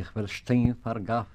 ich verstehe stehen vergaff